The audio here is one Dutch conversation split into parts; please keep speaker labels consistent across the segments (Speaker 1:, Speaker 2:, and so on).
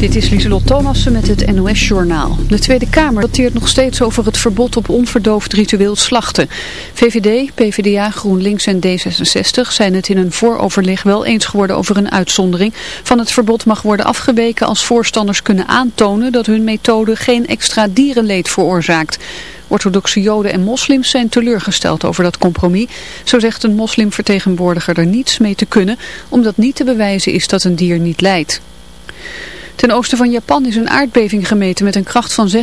Speaker 1: Dit is Lieselot Thomassen met het NOS-journaal. De Tweede Kamer dateert nog steeds over het verbod op onverdoofd ritueel slachten. VVD, PvdA, GroenLinks en D66 zijn het in een vooroverleg wel eens geworden over een uitzondering. Van het verbod mag worden afgeweken als voorstanders kunnen aantonen dat hun methode geen extra dierenleed veroorzaakt. Orthodoxe joden en moslims zijn teleurgesteld over dat compromis. Zo zegt een moslimvertegenwoordiger er niets mee te kunnen, omdat niet te bewijzen is dat een dier niet lijdt. Ten oosten van Japan is een aardbeving gemeten met een kracht van 6,7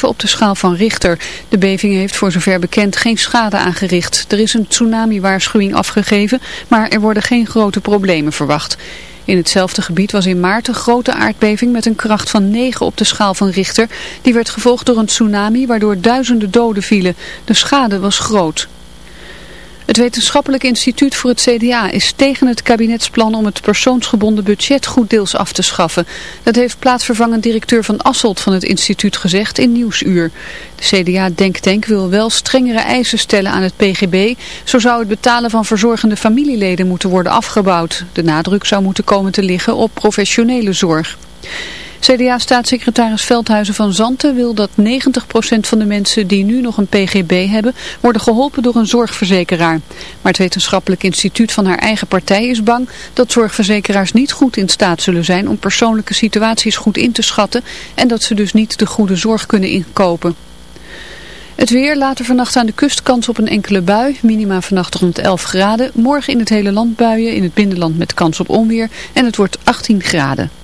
Speaker 1: op de schaal van Richter. De beving heeft voor zover bekend geen schade aangericht. Er is een tsunami-waarschuwing afgegeven, maar er worden geen grote problemen verwacht. In hetzelfde gebied was in maart een grote aardbeving met een kracht van 9 op de schaal van Richter. Die werd gevolgd door een tsunami waardoor duizenden doden vielen. De schade was groot. Het Wetenschappelijk Instituut voor het CDA is tegen het kabinetsplan om het persoonsgebonden budget goed deels af te schaffen. Dat heeft plaatsvervangend directeur van Asselt van het instituut gezegd in Nieuwsuur. De CDA-denktank wil wel strengere eisen stellen aan het PGB. Zo zou het betalen van verzorgende familieleden moeten worden afgebouwd. De nadruk zou moeten komen te liggen op professionele zorg. CDA-staatssecretaris Veldhuizen van Zanten wil dat 90% van de mensen die nu nog een PGB hebben, worden geholpen door een zorgverzekeraar. Maar het wetenschappelijk instituut van haar eigen partij is bang dat zorgverzekeraars niet goed in staat zullen zijn om persoonlijke situaties goed in te schatten en dat ze dus niet de goede zorg kunnen inkopen. Het weer, later vannacht aan de kust kans op een enkele bui. Minima vannacht rond 11 graden. Morgen in het hele land buien, in het binnenland met kans op onweer. En het wordt 18 graden.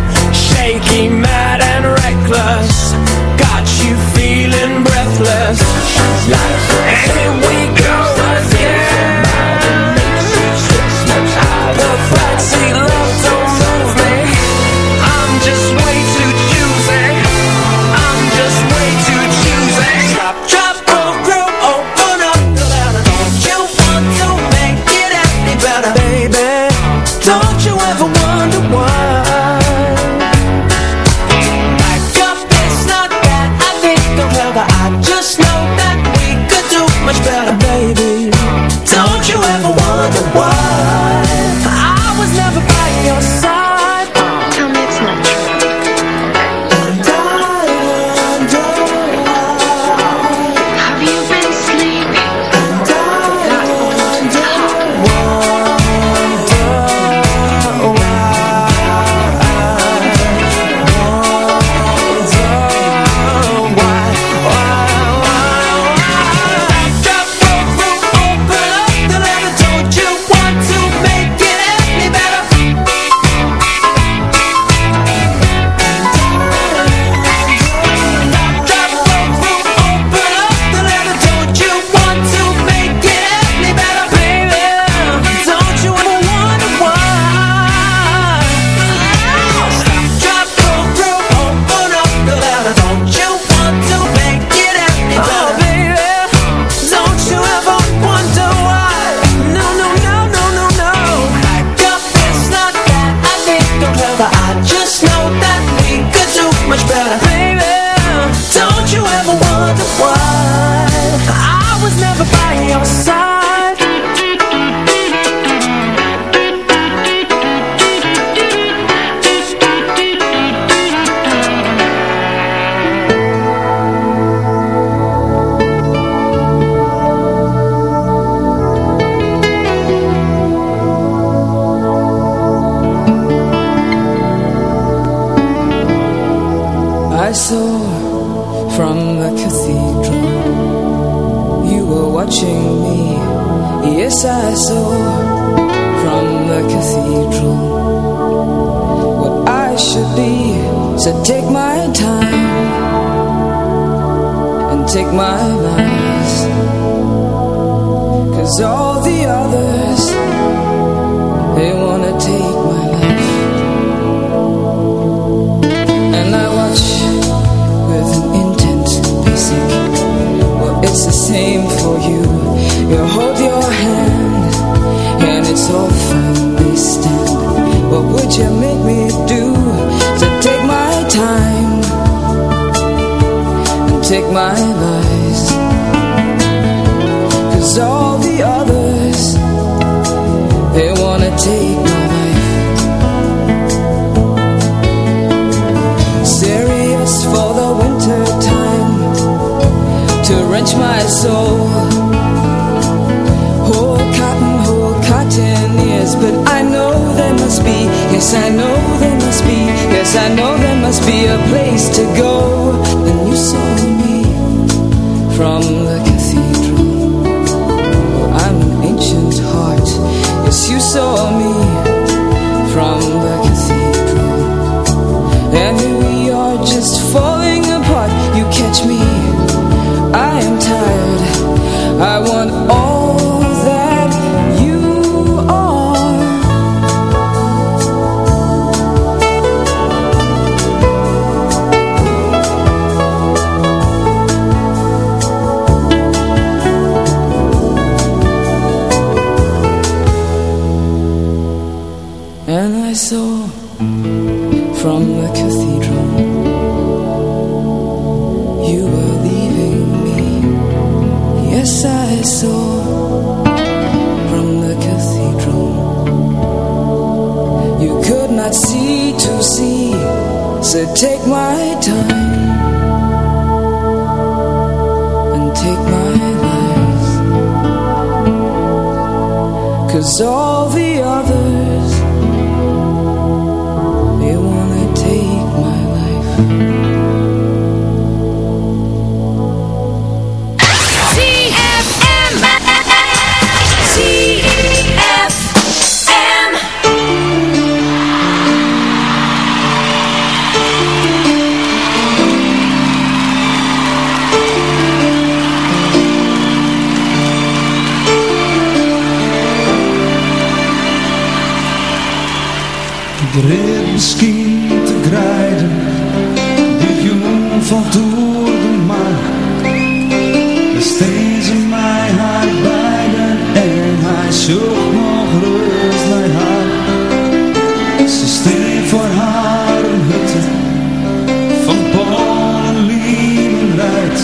Speaker 2: place I know
Speaker 3: there must be Yes, I know there must be a place to go. And you saw me From the
Speaker 4: misschien te grijden, die jongen van de maan. Steeds in mij haar beiden en hij zoekt nog rust bij haar. Ze steen voor haar een hutte van Polen, lieven rijdt.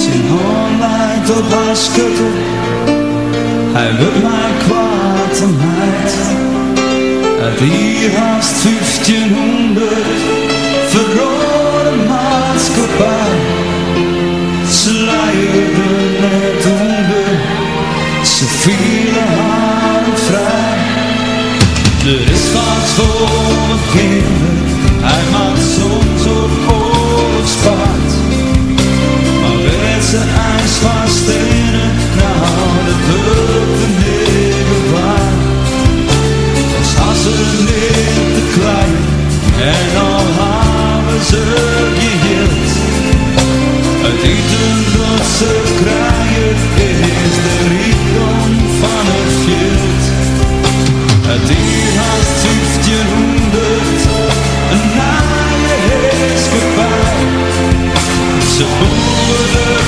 Speaker 4: Zijn hand leidt op haar schutte, hij wil mij kwaad en heid. Hier haast 1500 verrode maatschappij. Leiden net onder, ze vielen haar vrij. Er is wat voor kinderen, ze krijgen is de rijkdom van het veld. Het dier haast 1500, een naaie heerskepaar. Ze boeren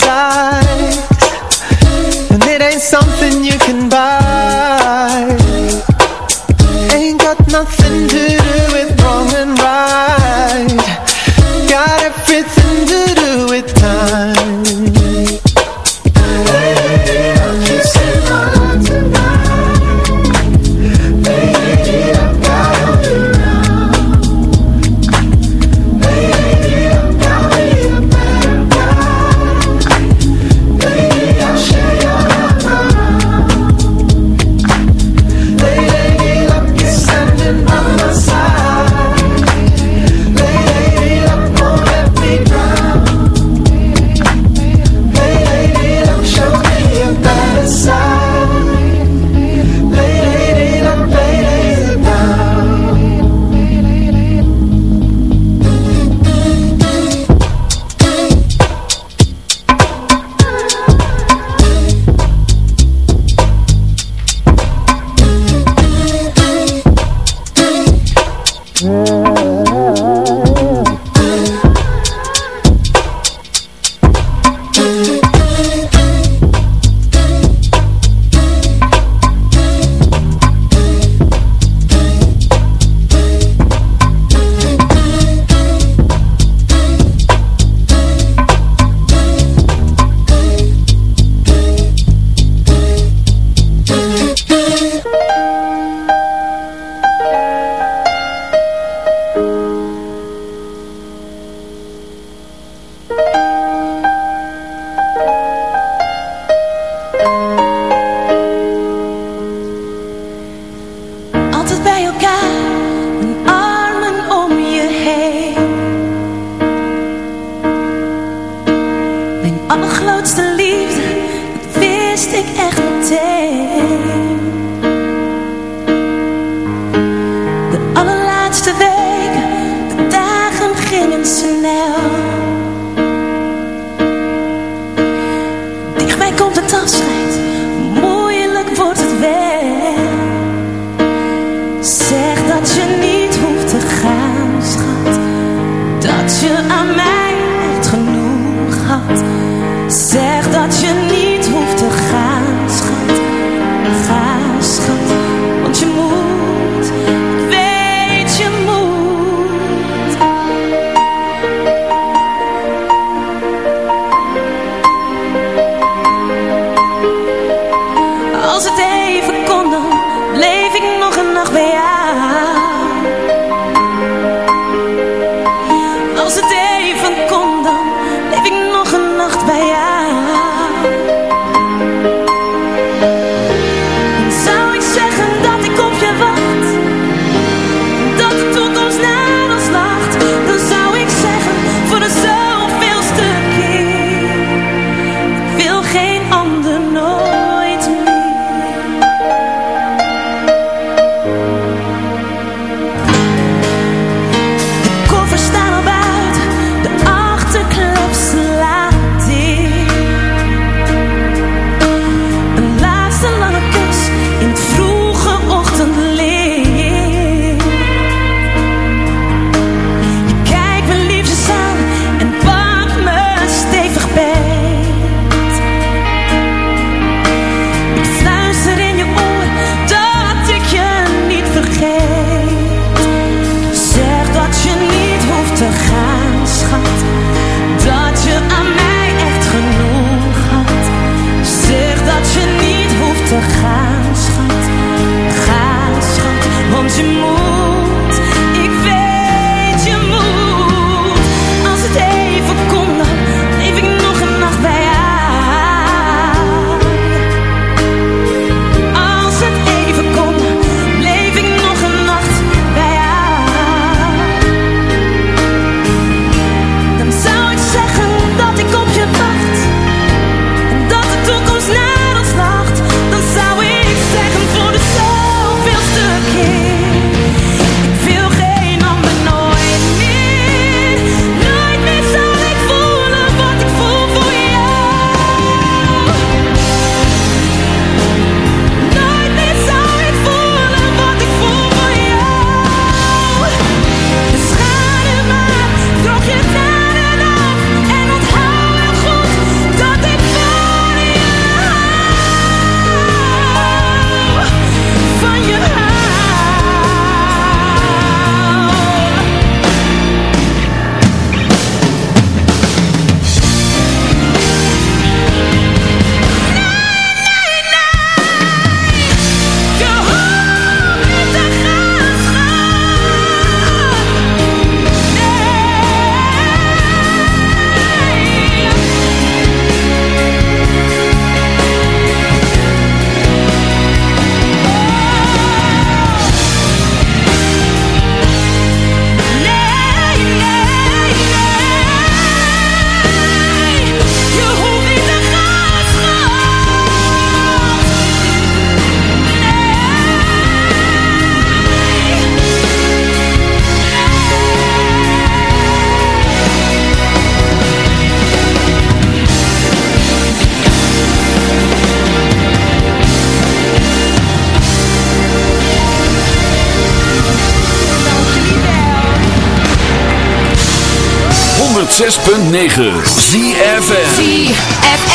Speaker 5: listen.
Speaker 6: 106.9
Speaker 7: ZFN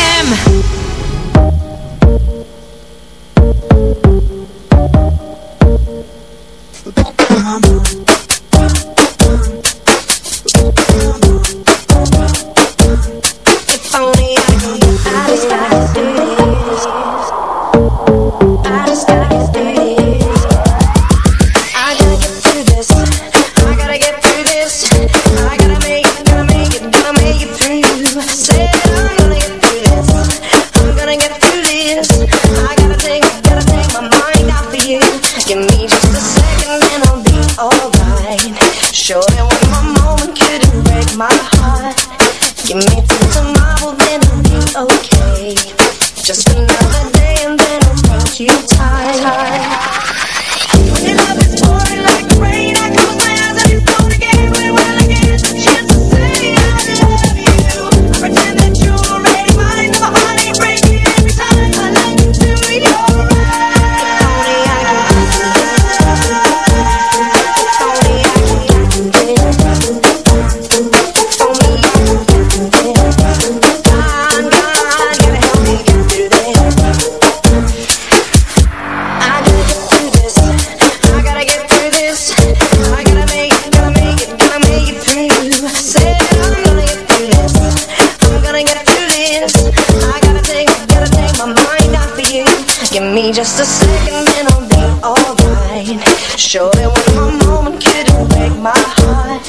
Speaker 7: just a second and I'll be alright. Surely, one when moment couldn't break my heart.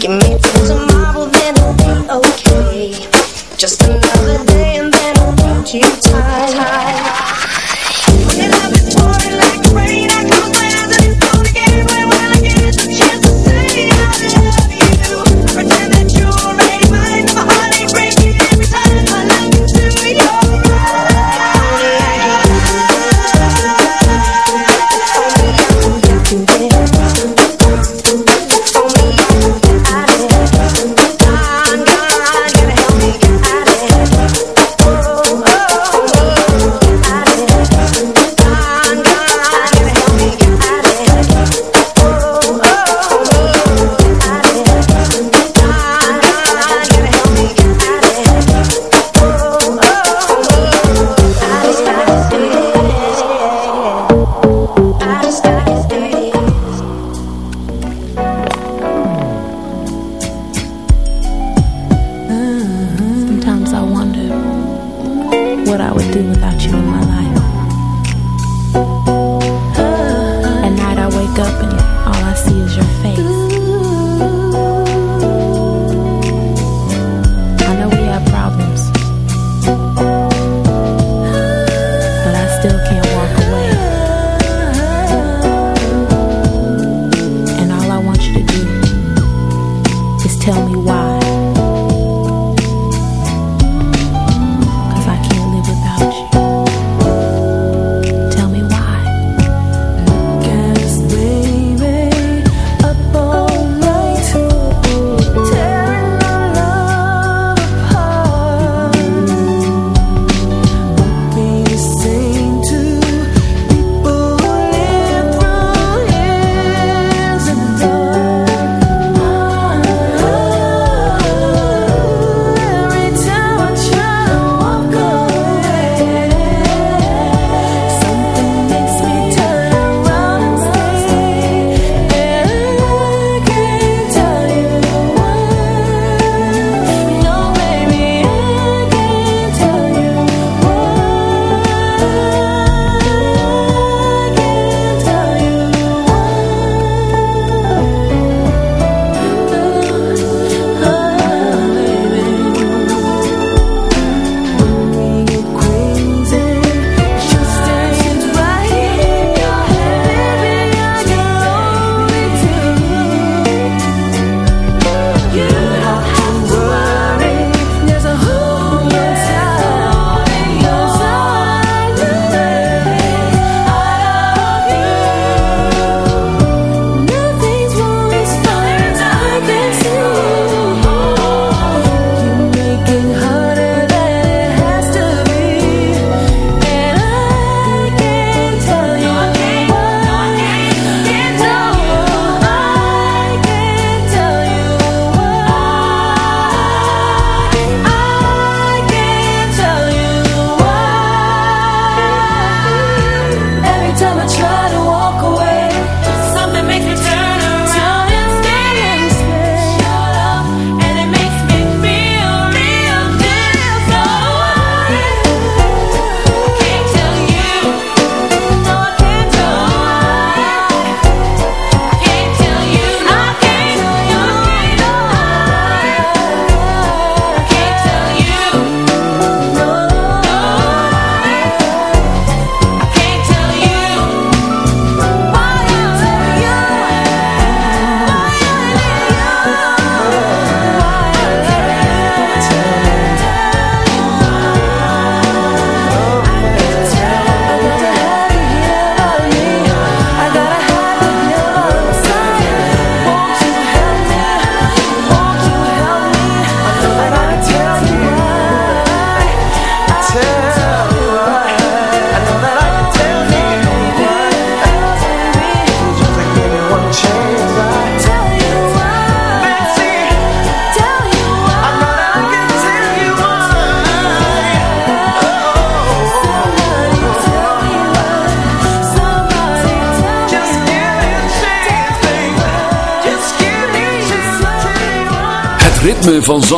Speaker 7: Give me till tomorrow.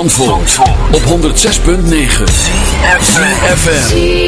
Speaker 8: Zandvoort, op 106.9 CFFM